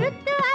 るっと